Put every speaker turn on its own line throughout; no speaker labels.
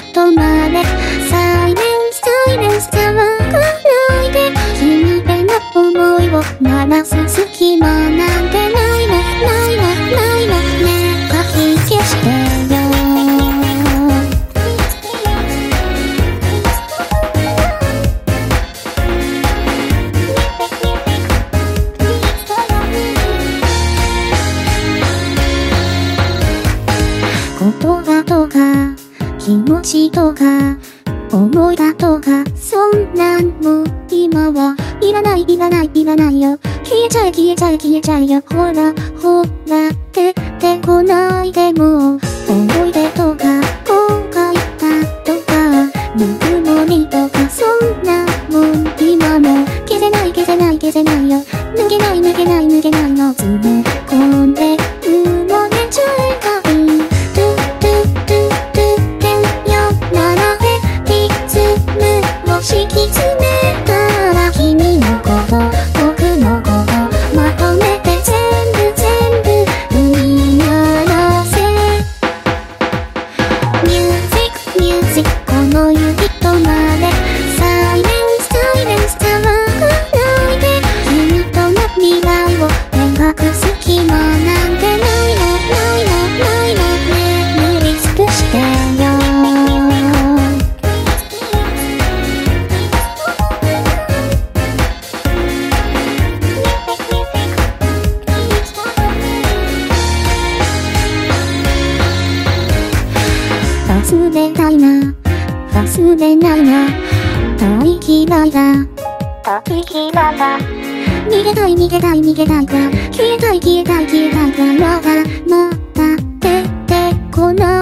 とまれサイレンスサイレンスわがないで君への想いを鳴らす隙間なんてないわないわないわねえ吐き消してよ言葉とか気持ちとか思いだとかそんなんも今はいらないいらないいらないよ。消えちゃえ消えちゃえ消えちゃえよ。ほらほら出てこないでも思い出とか後悔だとかぬくもりとかそんなもん今も消せない消せない消せないよ抜けない抜けない抜けないの詰め込んでれたいな。忘れないな。大嫌いだ。大嫌いだ。逃げたい逃げたい逃げたいか消えたい消えたい消えたいかまだまだ出てこな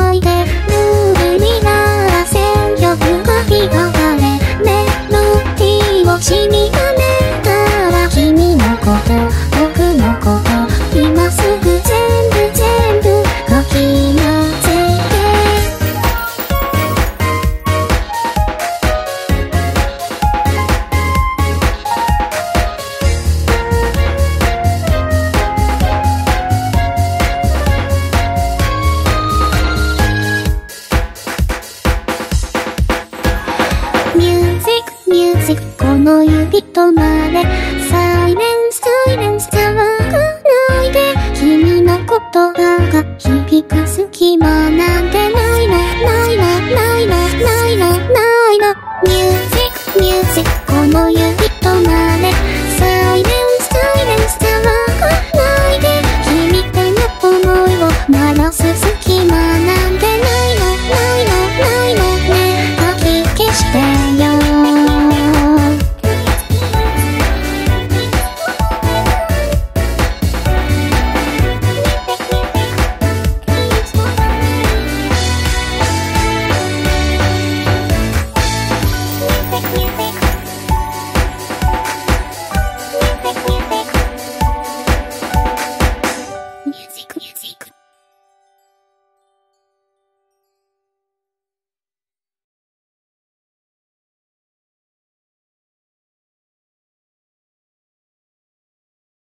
ミュージックこの指止まれ。サイレンスサイレンス騒がないで。君の言葉